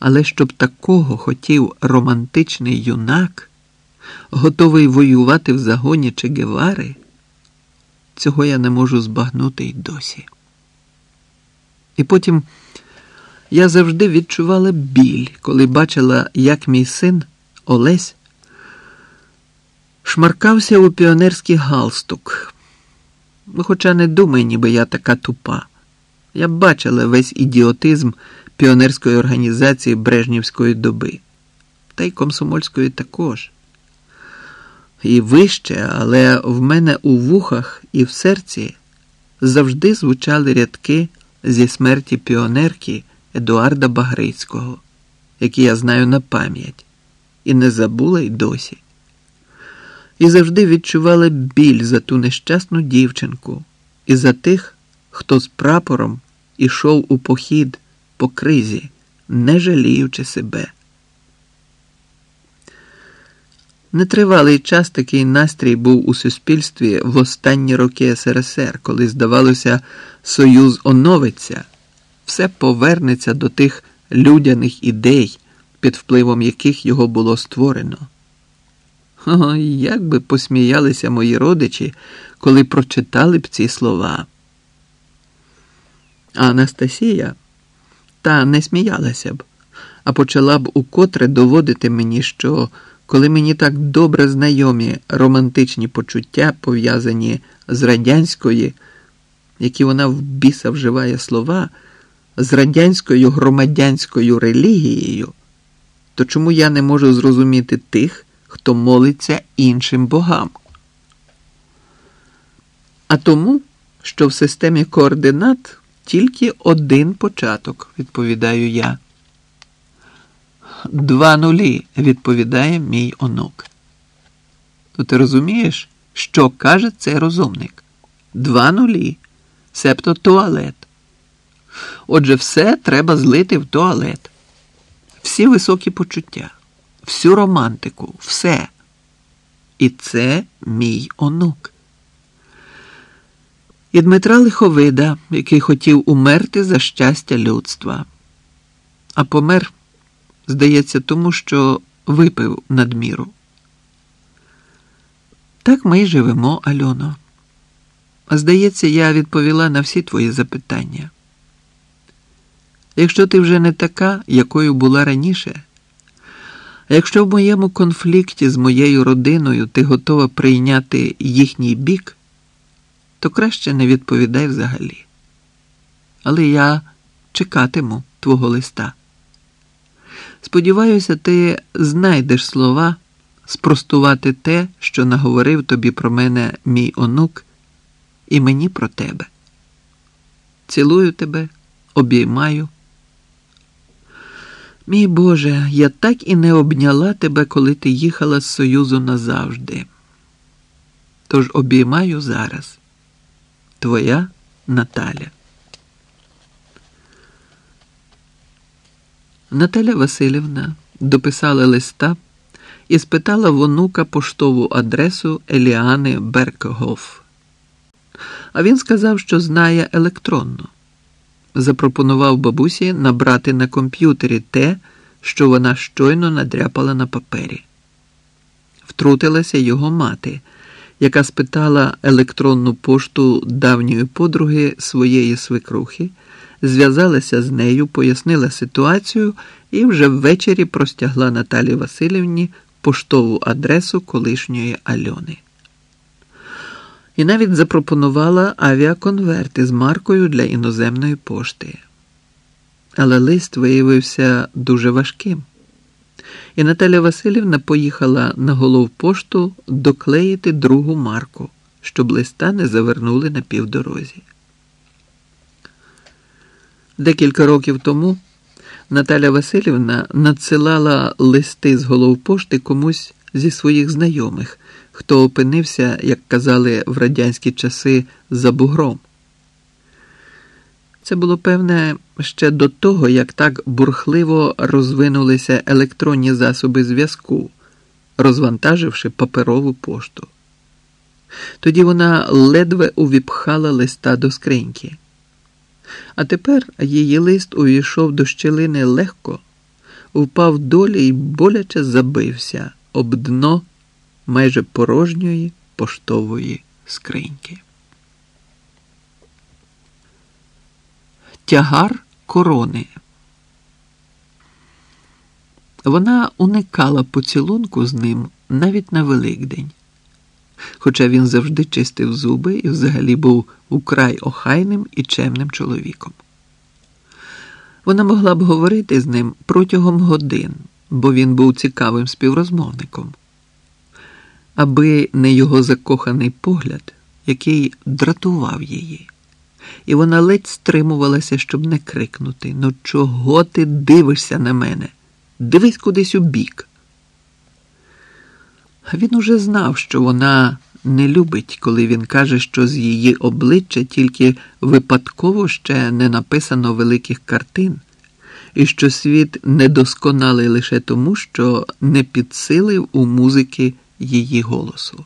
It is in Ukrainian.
Але щоб такого хотів романтичний юнак, готовий воювати в загоні Че Гевари, цього я не можу збагнути й досі. І потім я завжди відчувала біль, коли бачила, як мій син Олесь шмаркався у піонерський галстук. Ну, Хоча не думай, ніби я така тупа. Я бачила весь ідіотизм піонерської організації Брежнівської доби, та й комсомольської також. І вище, але в мене у вухах і в серці завжди звучали рядки зі смерті піонерки Едуарда Багрицького, які я знаю на пам'ять, і не забула й досі. І завжди відчувала біль за ту нещасну дівчинку і за тих, хто з прапором ішов у похід по кризі, не жаліючи себе. Нетривалий час такий настрій був у суспільстві в останні роки СРСР, коли, здавалося, Союз оновиться, все повернеться до тих людяних ідей, під впливом яких його було створено. О, як би посміялися мої родичі, коли прочитали б ці слова. А Анастасія та не сміялася б, а почала б укотре доводити мені, що коли мені так добре знайомі романтичні почуття, пов'язані з радянської, які вона в біса вживає слова, з радянською громадянською релігією, то чому я не можу зрозуміти тих, хто молиться іншим богам? А тому, що в системі координат тільки один початок, відповідаю я. Два нулі, відповідає мій онук. То ти розумієш, що каже цей розумник? Два нулі, себто туалет. Отже, все треба злити в туалет. Всі високі почуття, всю романтику, все. І це мій онук. І Дмитра Лиховида, який хотів умерти за щастя людства, а помер. Здається, тому що випив надміру. Так ми й живемо, Альоно. Здається, я відповіла на всі твої запитання. Якщо ти вже не така, якою була раніше, якщо в моєму конфлікті з моєю родиною ти готова прийняти їхній бік, то краще не відповідай взагалі. Але я чекатиму твого листа. Сподіваюся, ти знайдеш слова спростувати те, що наговорив тобі про мене мій онук, і мені про тебе. Цілую тебе, обіймаю. Мій Боже, я так і не обняла тебе, коли ти їхала з Союзу назавжди. Тож обіймаю зараз. Твоя Наталя. Наталя Васильівна дописала листа і спитала в онука поштову адресу Еліани Беркгоф. А він сказав, що знає електронну. Запропонував бабусі набрати на комп'ютері те, що вона щойно надряпала на папері. Втрутилася його мати, яка спитала електронну пошту давньої подруги своєї свекрухи зв'язалася з нею, пояснила ситуацію і вже ввечері простягла Наталі Васильівні поштову адресу колишньої Альони. І навіть запропонувала авіаконверти з маркою для іноземної пошти. Але лист виявився дуже важким. І Наталя Васильівна поїхала на головпошту доклеїти другу марку, щоб листа не завернули на півдорозі. Декілька років тому Наталя Васильівна надсилала листи з головпошти комусь зі своїх знайомих, хто опинився, як казали в радянські часи, за бугром. Це було певне ще до того, як так бурхливо розвинулися електронні засоби зв'язку, розвантаживши паперову пошту. Тоді вона ледве увіпхала листа до скриньки. А тепер її лист увійшов до щелини легко, впав долі і боляче забився об дно майже порожньої поштової скриньки. Тягар корони. Вона уникала поцілунку з ним навіть на Великдень, хоча він завжди чистив зуби і взагалі був украй охайним і чемним чоловіком. Вона могла б говорити з ним протягом годин, бо він був цікавим співрозмовником, аби не його закоханий погляд, який дратував її. І вона ледь стримувалася, щоб не крикнути Ну, чого ти дивишся на мене? Дивись кудись у бік. Він уже знав, що вона не любить, коли він каже, що з її обличчя тільки випадково ще не написано великих картин, і що світ недосконалий лише тому, що не підсилив у музики її голосу.